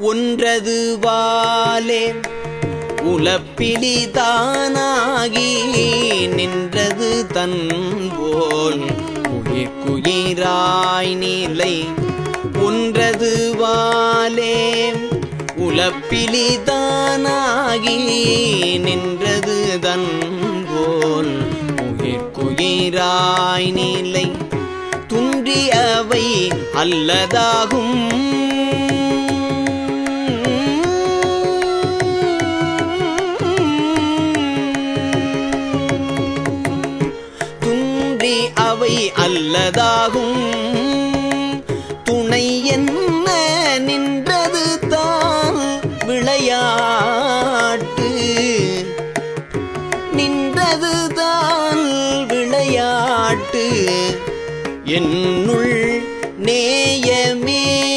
ஒன்றது வாலே. உலப்பிலிதானாகி நின்றது தன்போல். உயிர்க்குயிராய் நிலை ஒன்றது வாலே. உலப்பிலிதானாகி நின்றது தன்போல். உயிர்க்குயிராய் நிலை துன்றியவை அல்லதாகும் அவை அல்லதாகும். துணை என்ன நின்றது தான் விளையாட்டு. நின்றது தான் விளையாட்டு. என்னுள் நேயமே